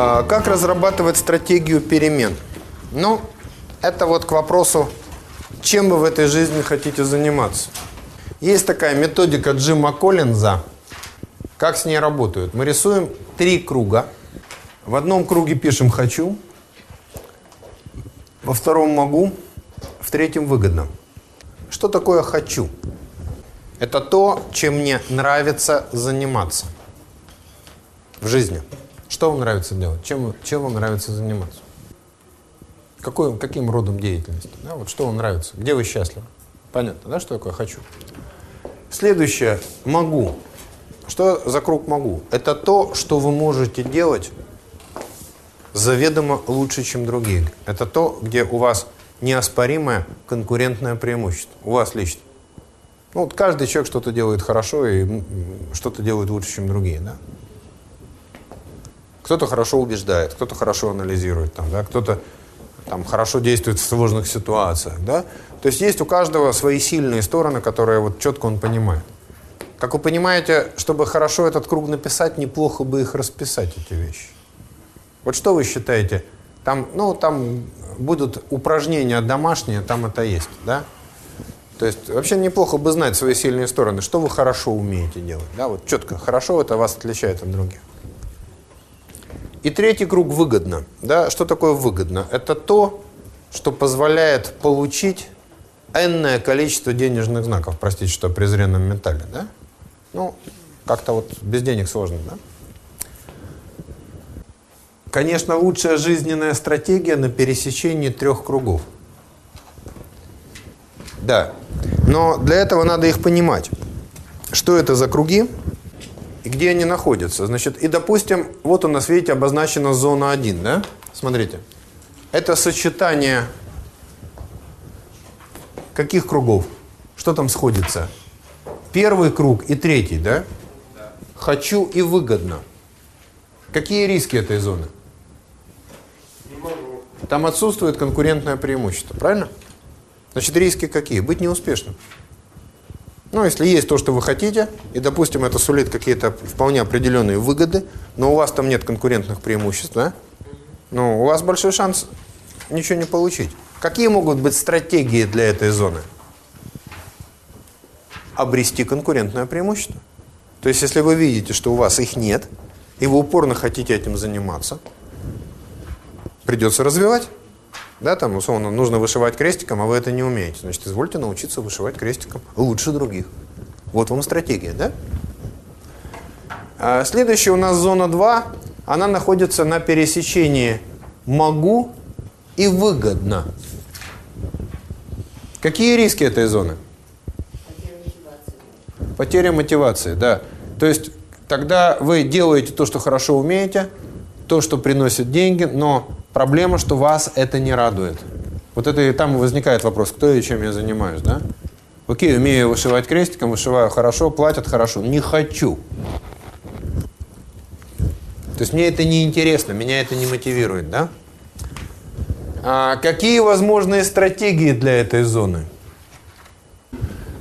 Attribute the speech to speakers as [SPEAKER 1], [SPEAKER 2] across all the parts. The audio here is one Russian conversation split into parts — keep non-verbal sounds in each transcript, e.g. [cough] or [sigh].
[SPEAKER 1] А, как разрабатывать стратегию перемен? Ну, это вот к вопросу, чем вы в этой жизни хотите заниматься. Есть такая методика Джима Коллинза. Как с ней работают? Мы рисуем три круга. В одном круге пишем «хочу», во втором «могу», в третьем «выгодно». Что такое «хочу»? Это то, чем мне нравится заниматься в жизни. Что вам нравится делать? Чем, чем вам нравится заниматься? Какой, каким родом деятельности? Да, вот что вам нравится? Где вы счастливы? Понятно, да, что такое «хочу»? Следующее – «могу». Что за круг «могу»? Это то, что вы можете делать заведомо лучше, чем другие. Это то, где у вас неоспоримое конкурентное преимущество. У вас лично. Ну, вот каждый человек что-то делает хорошо и что-то делает лучше, чем другие, да? Кто-то хорошо убеждает, кто-то хорошо анализирует, там, да? кто-то там, хорошо действует в сложных ситуациях. Да? То есть есть у каждого свои сильные стороны, которые вот четко он понимает. Как вы понимаете, чтобы хорошо этот круг написать, неплохо бы их расписать, эти вещи. Вот что вы считаете? Там, ну, там будут упражнения домашние, там это есть, да? То есть вообще неплохо бы знать свои сильные стороны, что вы хорошо умеете делать, да? Вот четко, хорошо это вас отличает от других. И третий круг выгодно. Да? Что такое выгодно? Это то, что позволяет получить энное количество денежных знаков. Простите, что презренном ментале. Да? Ну, как-то вот без денег сложно, да? Конечно, лучшая жизненная стратегия на пересечении трех кругов. Да. Но для этого надо их понимать. Что это за круги? И где они находятся. Значит, и допустим, вот у нас, видите, обозначена зона 1, да? Смотрите. Это сочетание каких кругов? Что там сходится? Первый круг и третий, да? да. Хочу и выгодно. Какие риски этой зоны? Там отсутствует конкурентное преимущество, правильно? Значит, риски какие? Быть неуспешным. Ну, если есть то, что вы хотите, и, допустим, это сулит какие-то вполне определенные выгоды, но у вас там нет конкурентных преимуществ, да? Ну, у вас большой шанс ничего не получить. Какие могут быть стратегии для этой зоны? Обрести конкурентное преимущество. То есть, если вы видите, что у вас их нет, и вы упорно хотите этим заниматься, придется развивать. Да, там, условно, нужно вышивать крестиком, а вы это не умеете. Значит, извольте научиться вышивать крестиком лучше других. Вот вам стратегия, да? А следующая у нас зона 2. Она находится на пересечении «могу» и «выгодно». Какие риски этой зоны? Потеря мотивации. Потеря мотивации, да. То есть тогда вы делаете то, что хорошо умеете, то, что приносит деньги, но Проблема, что вас это не радует. Вот это и там возникает вопрос, кто и чем я занимаюсь, да? Окей, умею вышивать крестиком, вышиваю хорошо, платят хорошо. Не хочу. То есть мне это не интересно, меня это не мотивирует, да? А какие возможные стратегии для этой зоны?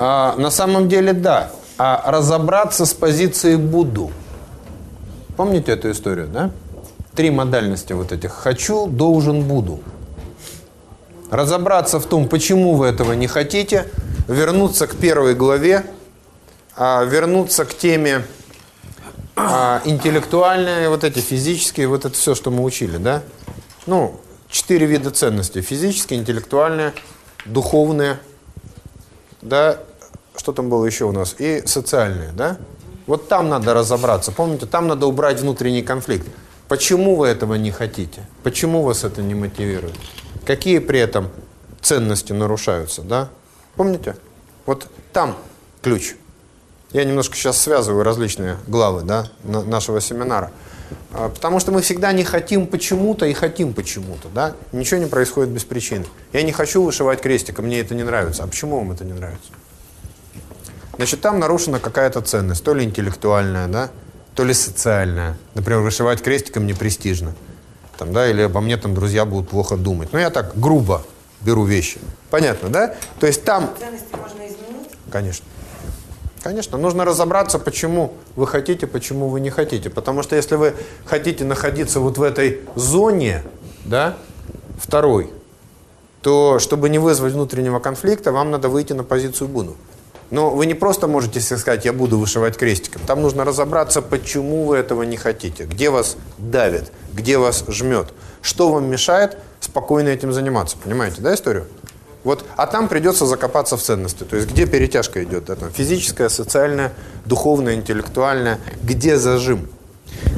[SPEAKER 1] А, на самом деле, да. А разобраться с позиции «буду». Помните эту историю, да? Три модальности вот этих. Хочу, должен, буду. Разобраться в том, почему вы этого не хотите, вернуться к первой главе, а, вернуться к теме а, интеллектуальные, вот эти физические, вот это все, что мы учили, да? Ну, четыре вида ценностей. Физические, интеллектуальные, духовные, да, что там было еще у нас, и социальные, да? Вот там надо разобраться. Помните, там надо убрать внутренний конфликт. Почему вы этого не хотите? Почему вас это не мотивирует? Какие при этом ценности нарушаются, да? Помните? Вот там ключ. Я немножко сейчас связываю различные главы да, нашего семинара. А, потому что мы всегда не хотим почему-то и хотим почему-то. Да? Ничего не происходит без причины. Я не хочу вышивать крестиком, мне это не нравится. А почему вам это не нравится? Значит, там нарушена какая-то ценность, то ли интеллектуальная, да, то ли социальная. Например, вышивать крестиком не престижно. Там, да, или обо мне там друзья будут плохо думать. Ну, я так грубо беру вещи. Понятно, да? То есть там...
[SPEAKER 2] Ценности можно изменить?
[SPEAKER 1] Конечно. Конечно, нужно разобраться, почему вы хотите, почему вы не хотите. Потому что если вы хотите находиться вот в этой зоне, да, второй, то чтобы не вызвать внутреннего конфликта, вам надо выйти на позицию «буду». Но вы не просто можете сказать «я буду вышивать крестиком». Там нужно разобраться, почему вы этого не хотите, где вас давит, где вас жмет, что вам мешает спокойно этим заниматься. Понимаете, да, историю? Вот, а там придется закопаться в ценности. То есть где перетяжка идет? Это физическая, социальная, духовная, интеллектуальная. Где зажим?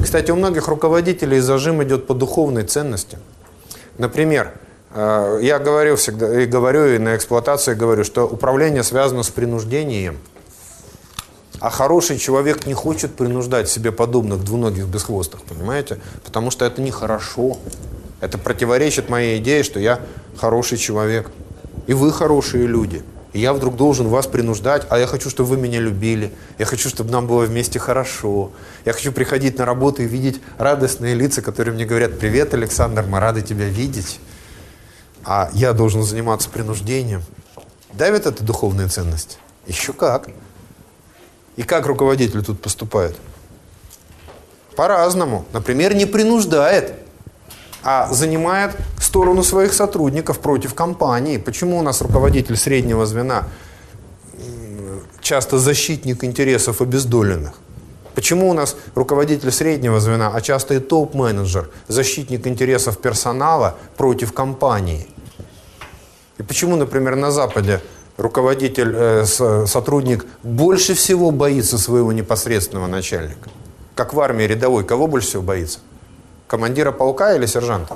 [SPEAKER 1] Кстати, у многих руководителей зажим идет по духовной ценности. Например, я говорю всегда, и говорю, и на эксплуатации говорю, что управление связано с принуждением. А хороший человек не хочет принуждать себе подобных двуногих бесхвостых, понимаете? Потому что это нехорошо. Это противоречит моей идее, что я хороший человек. И вы хорошие люди. И я вдруг должен вас принуждать, а я хочу, чтобы вы меня любили. Я хочу, чтобы нам было вместе хорошо. Я хочу приходить на работу и видеть радостные лица, которые мне говорят, привет, Александр, мы рады тебя видеть. А я должен заниматься принуждением. Давит это духовная ценность? Еще как. И как руководитель тут поступает? По-разному. Например, не принуждает а занимает сторону своих сотрудников против компании. Почему у нас руководитель среднего звена часто защитник интересов обездоленных? Почему у нас руководитель среднего звена, а часто и топ-менеджер, защитник интересов персонала против компании? И почему, например, на Западе руководитель, э, сотрудник больше всего боится своего непосредственного начальника? Как в армии рядовой, кого больше всего боится? Командира полка или сержанта?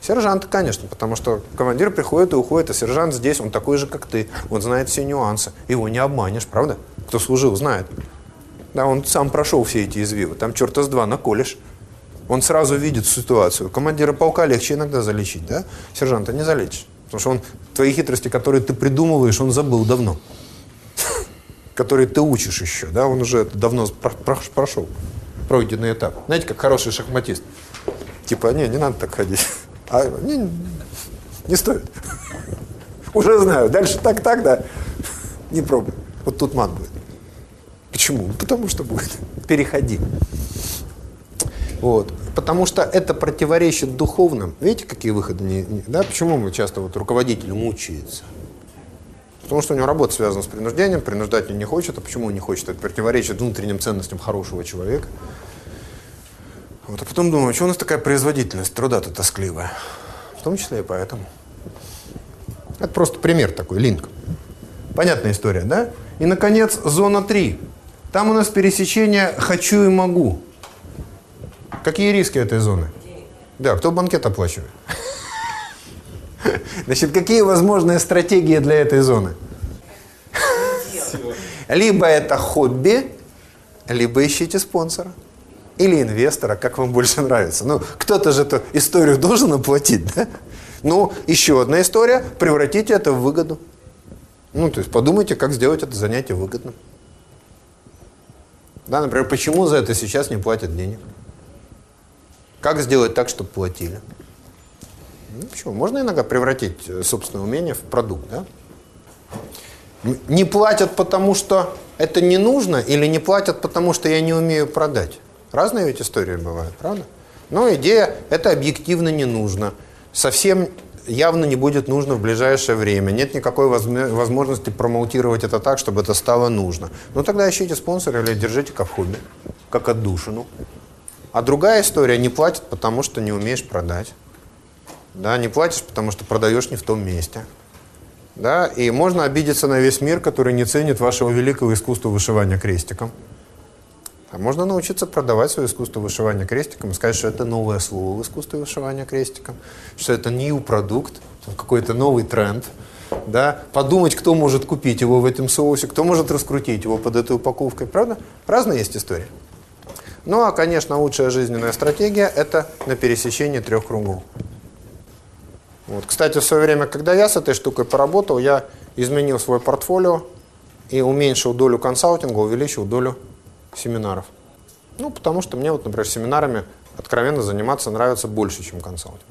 [SPEAKER 1] Сержанта, конечно, потому что командир приходит и уходит, а сержант здесь, он такой же, как ты. Он знает все нюансы. Его не обманешь, правда? Кто служил, знает. Да, он сам прошел все эти извивы. Там черта с два наколешь. Он сразу видит ситуацию. Командира полка легче иногда залечить, да? Сержанта не залечишь. Потому что он твои хитрости, которые ты придумываешь, он забыл давно. Которые ты учишь еще, да? Он уже давно прошел пройденный этап. Знаете, как хороший шахматист. Типа, не, не надо так ходить. А не, не стоит. Уже знаю. Дальше так, так, да. Не пробуй. Вот тут мат будет. Почему? Ну, потому что будет. Переходи. Вот. Потому что это противоречит духовным. Видите, какие выходы? Не, не, да? Почему мы часто вот руководитель мучается? Потому что у него работа связана с принуждением, принуждать он не хочет. А почему он не хочет? Это противоречит внутренним ценностям хорошего человека. Вот, а потом думаю, что у нас такая производительность труда-то тоскливая? В том числе и поэтому. Это просто пример такой, линк. Понятная история, да? И, наконец, зона 3. Там у нас пересечение «хочу» и «могу». Какие риски этой зоны? Да, кто банкет оплачивает? [laughs] Значит, какие возможные стратегии для этой зоны? [laughs] Либо это хобби, либо ищите спонсора или инвестора, как вам больше нравится. Ну, кто-то же эту историю должен оплатить, да? Ну, еще одна история, превратите это в выгоду. Ну, то есть подумайте, как сделать это занятие выгодным. Да, например, почему за это сейчас не платят денег? Как сделать так, чтобы платили? Ну, почему? Можно иногда превратить э, собственное умение в продукт, да? Не платят, потому что это не нужно, или не платят, потому что я не умею продать? Разные ведь истории бывают, правда? Но идея – это объективно не нужно. Совсем явно не будет нужно в ближайшее время. Нет никакой возможности промоутировать это так, чтобы это стало нужно. Ну тогда ищите спонсора или держите как хобби, как отдушину. А другая история – не платит, потому что не умеешь продать. Да, не платишь, потому что продаешь не в том месте. Да, и можно обидеться на весь мир, который не ценит вашего великого искусства вышивания крестиком. А можно научиться продавать свое искусство вышивания крестиком и сказать, что это новое слово в искусстве вышивания крестиком, что это new продукт, какой-то новый тренд. Да? Подумать, кто может купить его в этом соусе, кто может раскрутить его под этой упаковкой. Правда? Разные есть истории. Ну, а, конечно, лучшая жизненная стратегия – это на пересечении трех кругов. Вот. Кстати, в свое время, когда я с этой штукой поработал, я изменил свой портфолио и уменьшил долю консалтинга, увеличил долю семинаров? Ну, потому что мне вот, например, семинарами откровенно заниматься нравится больше, чем консалтинг.